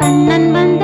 கண்ணன் வந்து